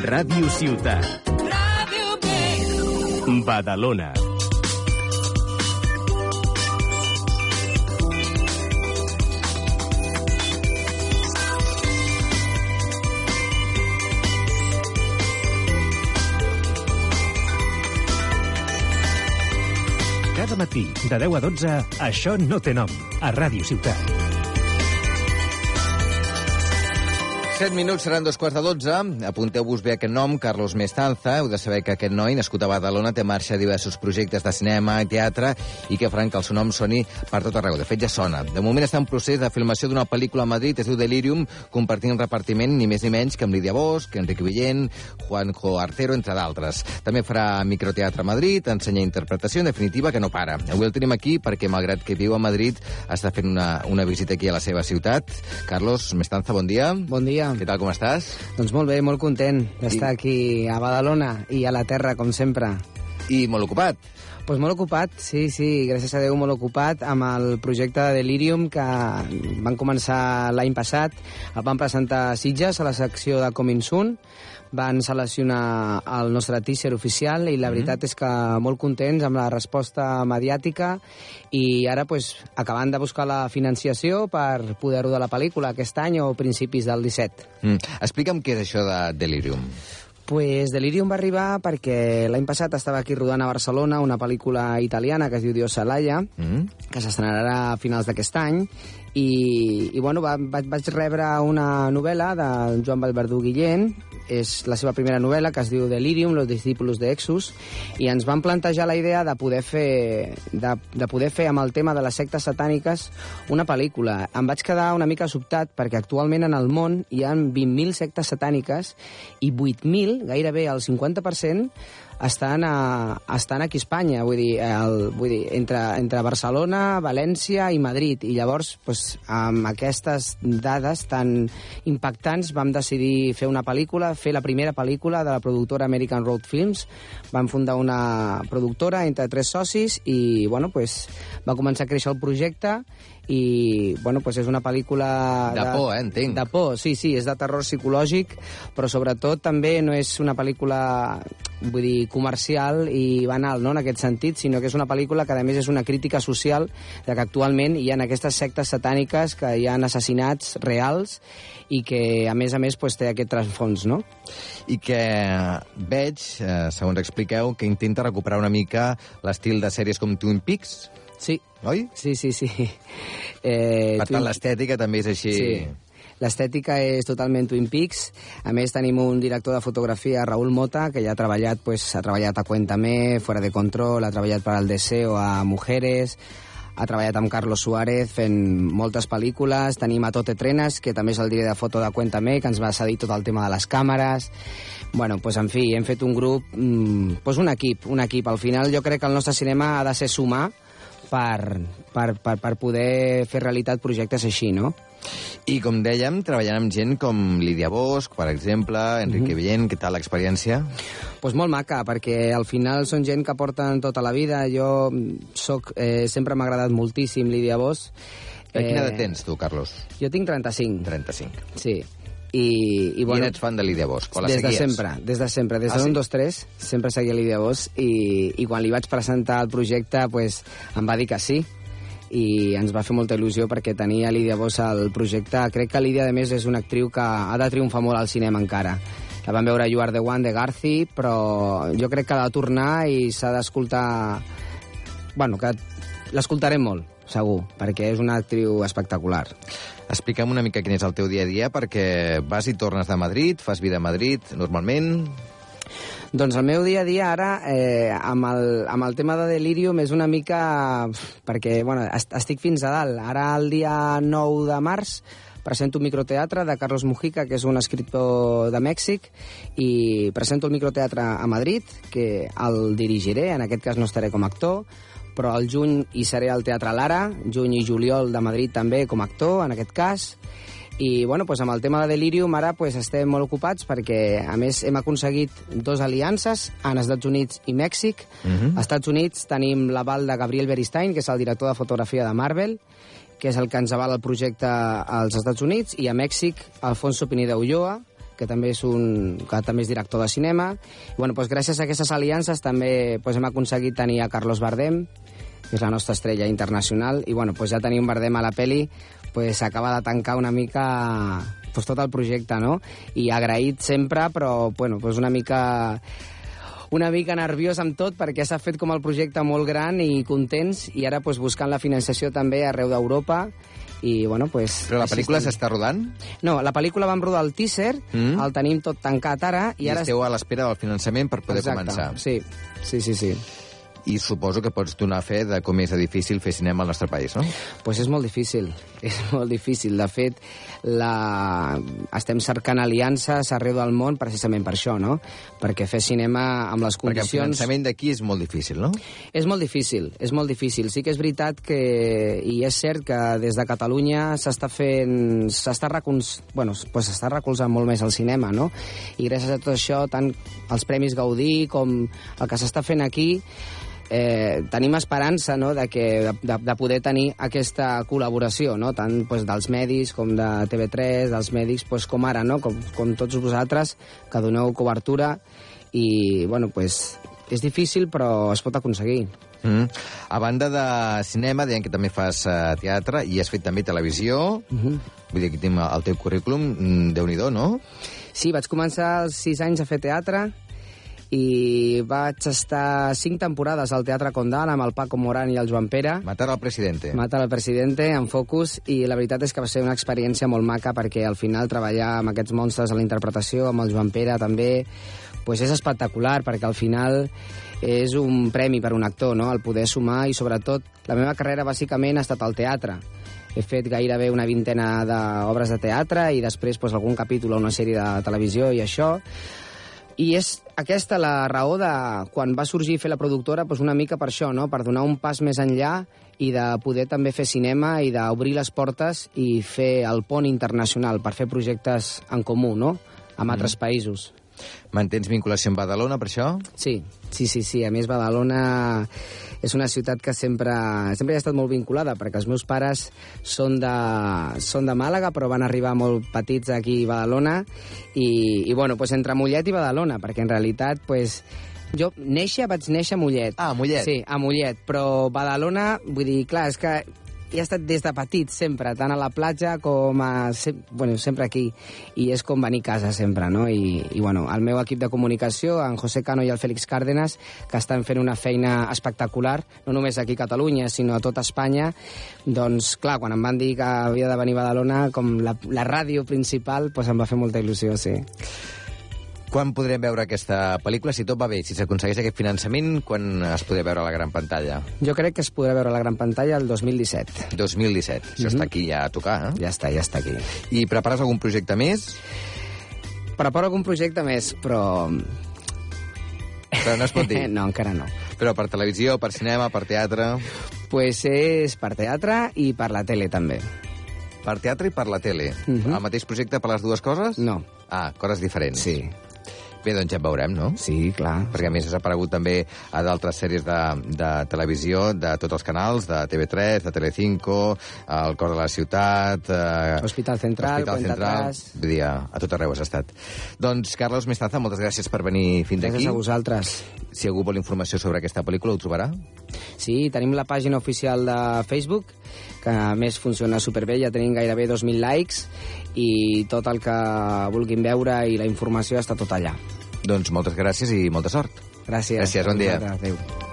Ràdio Ciutat. Ràdio B. Badalona. Cada matí, de 10 a 12, Això no té nom, a Ràdio Ciutat. 7 minuts seran dos quarts de 12. Apunteu-vos bé aquest nom, Carlos Mestanza. Heu de saber que aquest noi, nascut a Badalona, té marxa diversos projectes de cinema i teatre i que faran que el seu nom soni per tot arreu. De fet, ja sona. De moment està en procés de filmació d'una pel·lícula a Madrid, es diu Delirium, compartint repartiment ni més ni menys que amb Lídia Bosch, Enrique Villén, Juanjo Artero, entre d'altres. També farà microteatre a Madrid, ensenya interpretació, en definitiva, que no para. Avui el tenim aquí perquè, malgrat que viu a Madrid, està fent una, una visita aquí a la seva ciutat. Carlos Mestanza, bon dia. Bon dia. Què tal, com estàs? Doncs molt bé, molt content d'estar I- aquí a Badalona i a la terra, com sempre. I molt ocupat. Doncs molt ocupat, sí, sí, gràcies a Déu molt ocupat amb el projecte de Delirium que van començar l'any passat. El van presentar a Sitges a la secció de Coming Soon, van seleccionar el nostre teaser oficial i la veritat és que molt contents amb la resposta mediàtica i ara pues, acabant de buscar la financiació per poder rodar la pel·lícula aquest any o principis del 17. Mm. Explica'm què és això de Delirium. Pues Delirium va arribar perquè l'any passat estava aquí rodant a Barcelona una pel·lícula italiana que es diu Dios Salaya, Mm? que s'estrenarà a finals d'aquest any, i, i bueno, va, vaig, vaig rebre una novel·la de Joan Valverdú Guillén, és la seva primera novel·la, que es diu Delirium, los discípulos de Exus, i ens van plantejar la idea de poder fer, de, de poder fer amb el tema de les sectes satàniques una pel·lícula. Em vaig quedar una mica sobtat perquè actualment en el món hi ha 20.000 sectes satàniques i 8.000, gairebé el 50%, estan, a, estan aquí a Espanya, vull dir, el, vull dir entre, entre Barcelona, València i Madrid. I llavors, pues, amb aquestes dades tan impactants, vam decidir fer una pel·lícula, fer la primera pel·lícula de la productora American Road Films. Vam fundar una productora entre tres socis i, bueno, pues, va començar a créixer el projecte i, bueno, pues és una pel·lícula... De por, eh, entenc. De por, sí, sí, és de terror psicològic, però sobretot també no és una pel·lícula, vull dir, comercial i banal, no?, en aquest sentit, sinó que és una pel·lícula que, a més, és una crítica social de que actualment hi ha aquestes sectes satàniques que hi ha assassinats reals i que, a més a més, pues, té aquest transfons, no? I que veig, eh, segons expliqueu, que intenta recuperar una mica l'estil de sèries com Twin Peaks, Sí, oi? sí, sí, sí. Eh, Per tant, l'estètica també és així... Sí. L'estètica és totalment Twin Peaks. A més, tenim un director de fotografia, Raúl Mota, que ja ha treballat, pues, ha treballat a Cuéntame, Fuera de Control, ha treballat per al Deseo a Mujeres, ha treballat amb Carlos Suárez fent moltes pel·lícules. Tenim a Tote Trenes, que també és el director de foto de Cuéntame, que ens va cedir tot el tema de les càmeres. Bueno, pues, en fi, hem fet un grup, mm, pues un equip, un equip. Al final jo crec que el nostre cinema ha de ser sumar per, per, per, per poder fer realitat projectes així, no? I, com dèiem, treballant amb gent com Lídia Bosch, per exemple, Enrique Villén, què tal l'experiència? pues molt maca, perquè al final són gent que porten tota la vida. Jo soc, eh, sempre m'ha agradat moltíssim Lídia Bosch. Eh... Quina edat tens, tu, Carlos? Jo tinc 35, 35. sí. I, i, I bueno, ets fan de Lídia Bosch, o la des de seguies? sempre, des de sempre, des Ah, de sí? dos, tres, sempre seguia Lídia Bosch i, i quan li vaig presentar el projecte pues, em va dir que sí i ens va fer molta il·lusió perquè tenia Lídia Bosch al projecte. Crec que Lídia, a més, és una actriu que ha de triomfar molt al cinema encara. La vam veure a You Are The One de Garci, però jo crec que ha de tornar i s'ha d'escoltar... Bueno, que l'escoltarem molt, segur, perquè és una actriu espectacular. Explica'm una mica quin és el teu dia a dia, perquè vas i tornes de Madrid, fas vida a Madrid, normalment... Doncs el meu dia a dia ara, eh, amb, el, amb el tema de Delirium, és una mica... perquè, bueno, est estic fins a dalt. Ara, el dia 9 de març, presento un microteatre de Carlos Mujica, que és un escriptor de Mèxic, i presento el microteatre a Madrid, que el dirigiré, en aquest cas no estaré com a actor, però al juny hi seré al Teatre Lara, juny i juliol de Madrid també com a actor, en aquest cas, i bueno, pues amb el tema de Delirium ara pues, estem molt ocupats perquè a més hem aconseguit dos aliances en Estats Units i Mèxic. Uh -huh. Als Estats Units tenim l'aval de Gabriel Beristain, que és el director de fotografia de Marvel, que és el que ens avala el projecte als Estats Units, i a Mèxic Alfonso Pineda Ulloa, que també és, un, que també és director de cinema. I, bueno, doncs, gràcies a aquestes aliances també doncs, hem aconseguit tenir a Carlos Bardem, que és la nostra estrella internacional, i bueno, doncs ja tenir un Bardem a la peli pues, acaba de tancar una mica pues, tot el projecte, no? I agraït sempre, però bueno, pues una mica una mica nerviós amb tot perquè s'ha fet com el projecte molt gran i contents i ara pues, buscant la financiació també arreu d'Europa i bueno, pues... Però la pel·lícula s'està rodant No, la pel·lícula vam rodar el teaser, Mm. el tenim tot tancat ara i, i ara... esteu a l'espera del finançament per poder Exacte, començar. Sí, sí, sí, sí. I suposo que pots donar fe de com és de difícil fer cinema al nostre país, no? pues és molt difícil, és molt difícil. De fet, la... estem cercant aliances arreu del món precisament per això, no? Perquè fer cinema amb les Perquè el condicions... finançament d'aquí és molt difícil, no? És molt difícil, és molt difícil. Sí que és veritat que, i és cert que des de Catalunya s'està fent, s'està recolz... bueno, pues s'està recolzant molt més el cinema, no? I gràcies a tot això, tant els Premis Gaudí com el que s'està fent aquí, eh, tenim esperança no, de, que, de, de, de poder tenir aquesta col·laboració, no? tant pues, dels medis com de TV3, dels mèdics, pues, com ara, no? com, com tots vosaltres, que doneu cobertura i, bueno, pues, és difícil, però es pot aconseguir. Mm. A banda de cinema, deien que també fas uh, teatre i has fet també televisió. Uh -huh. Vull dir, aquí tenim el teu currículum, mm, déu-n'hi-do, no? Sí, vaig començar als 6 anys a fer teatre i vaig estar cinc temporades al Teatre Condal amb el Paco Morán i el Joan Pere. Matar al presidente. Mata el presidente en focus i la veritat és que va ser una experiència molt maca perquè al final treballar amb aquests monstres a la interpretació, amb el Joan Pere també, pues és espectacular perquè al final és un premi per un actor, no? el poder sumar i sobretot la meva carrera bàsicament ha estat al teatre. He fet gairebé una vintena d'obres de teatre i després pues, algun capítol o una sèrie de televisió i això. I és aquesta la raó de quan va sorgir fer la productora, doncs una mica per això, no? per donar un pas més enllà i de poder també fer cinema i d'obrir les portes i fer el pont internacional per fer projectes en comú, no? amb altres països. Mantens vinculació amb Badalona, per això? Sí, sí, sí, sí. A més, Badalona és una ciutat que sempre, sempre ha estat molt vinculada, perquè els meus pares són de, són de Màlaga, però van arribar molt petits aquí a Badalona, i, i bueno, pues entre Mollet i Badalona, perquè en realitat, pues, jo néixer, vaig néixer a Mollet. Ah, a Mollet. Sí, a Mollet, però Badalona, vull dir, clar, és que he estat des de petit sempre, tant a la platja com a... Sem bueno, sempre aquí. I és com venir a casa sempre, no? I, I, bueno, el meu equip de comunicació, en José Cano i el Fèlix Cárdenas, que estan fent una feina espectacular, no només aquí a Catalunya, sinó a tot Espanya, doncs, clar, quan em van dir que havia de venir a Badalona, com la, la ràdio principal, doncs em va fer molta il·lusió, sí. Quan podrem veure aquesta pel·lícula? Si tot va bé, si s'aconsegueix aquest finançament, quan es podrà veure a la gran pantalla? Jo crec que es podrà veure a la gran pantalla el 2017. 2017. Això està aquí ja a tocar, eh? Ja està, ja està aquí. I prepares algun projecte més? Preparo algun projecte més, però... Però no es pot dir. no, encara no. Però per televisió, per cinema, per teatre... Pues és per teatre i per la tele, també. Per teatre i per la tele. Mhm. El mateix projecte per les dues coses? No. Ah, coses diferents. Sí, Bé, doncs ja en veurem, no? sí, clar. Perquè a més has aparegut també a d'altres sèries de, de televisió de tots els canals, de TV3, de Telecinco, El cor de la ciutat... Eh, Hospital Central, Hospital Central, Atrás. vull dir, a, a tot arreu has estat. Doncs, Carlos Mestanza, moltes gràcies per venir fins Gràcies aquí. a vosaltres. Si algú vol informació sobre aquesta pel·lícula, ho trobarà? Sí, tenim la pàgina oficial de Facebook, que a més funciona superbé, ja tenim gairebé 2.000 likes, i tot el que vulguin veure i la informació està tot allà. Doncs moltes gràcies i molta sort. Gràcies. Gràcies, bon dia. Adéu.